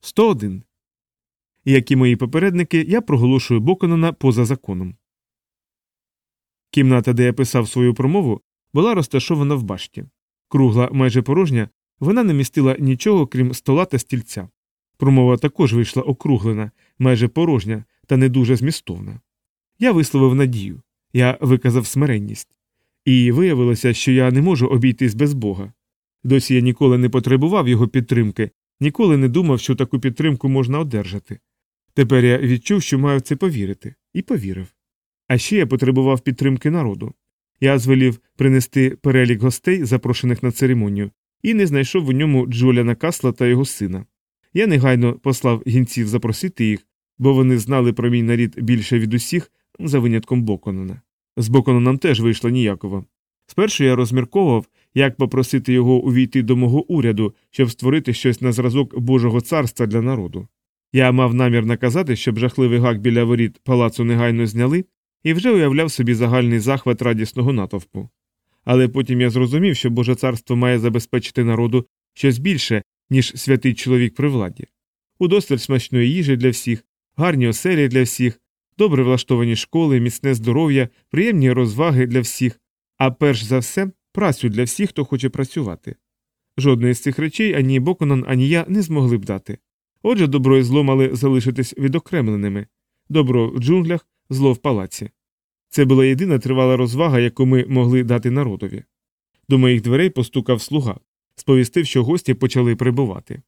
101. Як і мої попередники, я проголошую Боконона поза законом. Кімната, де я писав свою промову, була розташована в башті. Кругла, майже порожня, вона не містила нічого, крім стола та стільця. Промова також вийшла округлена, майже порожня та не дуже змістовна. Я висловив надію, я виказав смиренність. І виявилося, що я не можу обійтись без Бога. Досі я ніколи не потребував його підтримки, ніколи не думав, що таку підтримку можна одержати. Тепер я відчув, що маю це повірити, і повірив. А ще я потребував підтримки народу. Я звелів принести перелік гостей, запрошених на церемонію, і не знайшов у ньому Джоляна Касла та його сина. Я негайно послав гінців запросити їх, бо вони знали про мій нарід більше від усіх, за винятком Боконона. З Бокононом теж вийшло ніяково. Спершу я розмірковував, як попросити його увійти до мого уряду, щоб створити щось на зразок Божого царства для народу. Я мав намір наказати, щоб жахливий гак біля воріт палацу негайно зняли, і вже уявляв собі загальний захват радісного натовпу. Але потім я зрозумів, що Боже царство має забезпечити народу щось більше, ніж святий чоловік при владі. Удосталь смачної їжі для всіх, гарні оселі для всіх, добре влаштовані школи, міцне здоров'я, приємні розваги для всіх, а перш за все працю для всіх, хто хоче працювати. Жодної з цих речей ані Боконон, ані я не змогли б дати. Отже, добро і зло мали залишитись відокремленими добро в джунглях, зло в палаці. Це була єдина тривала розвага, яку ми могли дати народові. До моїх дверей постукав слуга, сповістив, що гості почали прибувати.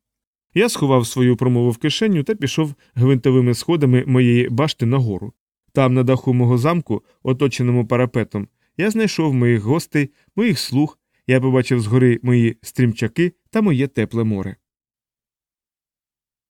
Я сховав свою промову в кишеню та пішов гвинтовими сходами моєї башти нагору. Там, на даху мого замку, оточеному парапетом, я знайшов моїх гостей, моїх слуг, я побачив згори мої стрімчаки та моє тепле море.